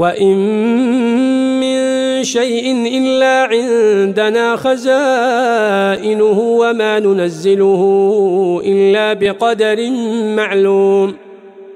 وإن من شيء إلا عندنا خزائنه وما ننزله إلا بقدر معلوم